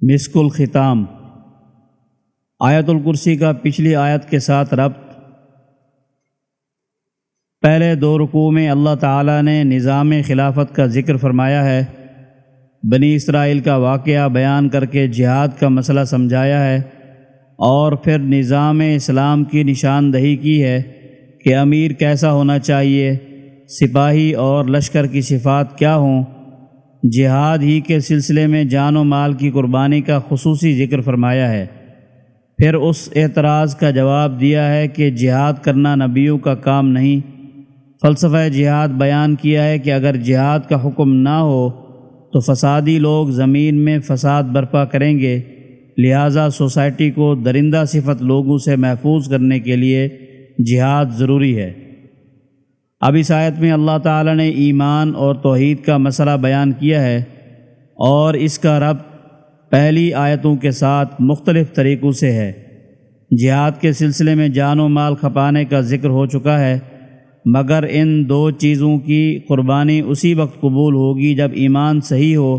مسک الختام۔ آیت الکرسی کا پچھلی آیت کے ساتھ ربط۔ پہلے دو رکوع میں اللہ تعالیٰ نے نظام خلافت کا ذکر فرمایا ہے۔ بنی اسرائیل کا واقعہ بیان کر کے جہاد کا مسئلہ سمجھایا ہے۔ اور پھر نظام اسلام کی نشاندہی کی ہے کہ امیر کیسا ہونا چاہیے، سپاہی اور لشکر کی صفات کیا ہوں۔ جہاد ہی کے سلسلے میں جان و مال کی قربانی کا خصوصی ذکر فرمایا ہے۔ پھر اس اعتراض کا جواب دیا ہے کہ جہاد کرنا نبیوں کا کام نہیں۔ فلسفہ جہاد بیان کیا ہے کہ اگر جہاد کا حکم نہ ہو تو فسادی لوگ زمین میں فساد برپا کریں گے۔ لہٰذا سوسائٹی کو درندہ صفت لوگوں سے محفوظ کرنے کے لیے جہاد ضروری ہے۔ اب اس آیت میں اللہ تعالیٰ نے ایمان اور توحید کا مسئلہ بیان کیا ہے اور اس کا رب پہلی آیتوں کے ساتھ مختلف طریقوں سے ہے۔ جہاد کے سلسلے میں جان و مال کھپانے کا ذکر ہو چکا ہے، مگر ان دو چیزوں کی قربانی اسی وقت قبول ہوگی جب ایمان صحیح ہو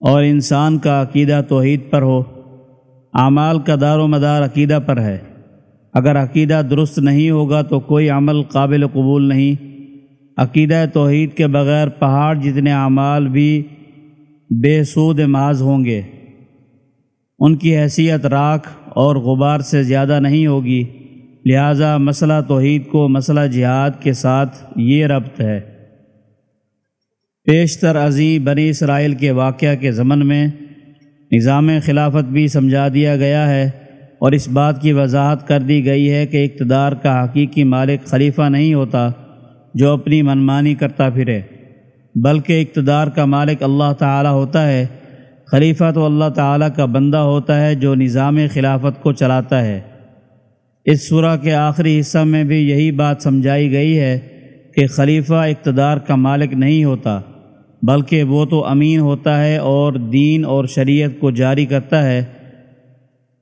اور انسان کا عقیدہ توحید پر ہو۔ اعمال کا دار و مدار عقیدہ پر ہے۔ اگر عقیدہ درست نہیں ہوگا تو کوئی عمل قابل قبول نہیں۔ عقیدہ توحید کے بغیر پہاڑ جتنے اعمال بھی بے سود ماز ہوں گے۔ ان کی حیثیت راکھ اور غبار سے زیادہ نہیں ہوگی۔ لہٰذا مسئلہ توحید کو مسئلہ جہاد کے ساتھ یہ ربط ہے۔ پیشتر عظیم بنی اسرائیل کے واقعہ کے ضمن میں نظام خلافت بھی سمجھا دیا گیا ہے۔ اور اس بات کی وضاحت کر دی گئی ہے کہ اقتدار کا حقیقی مالک خلیفہ نہیں ہوتا جو اپنی منمانی کرتا پھرے۔ بلکہ اقتدار کا مالک اللہ تعالی ہوتا ہے۔ خلیفہ تو اللہ تعالیٰ کا بندہ ہوتا ہے جو نظام خلافت کو چلاتا ہے۔ اس صورح کے آخری حصہ میں بھی یہی بات سمجھائی گئی ہے کہ خلیفہ اقتدار کا مالک نہیں ہوتا، بلکہ وہ تو امین ہوتا ہے اور دین اور شریعت کو جاری کرتا ہے۔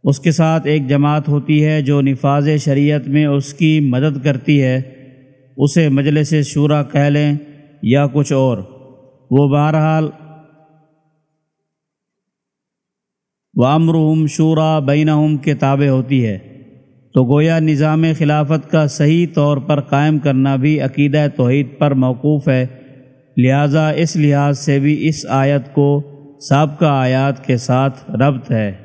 اس کے ساتھ ایک جماعت ہوتی ہے جو نفاذ شریعت میں اس کی مدد کرتی ہے۔ اسے مجلس شورا کہہ لیں یا کچھ اور۔ وہ بہرحال وامرحم شورا بینہم کے تابع ہوتی ہے۔ تو گویا نظام خلافت کا صحیح طور پر قائم کرنا بھی عقیدہ توحید پر موقوف ہے۔ لہٰذا اس لحاظ سے بھی اس آیت کو سابقہ آیات کے ساتھ ربط ہے۔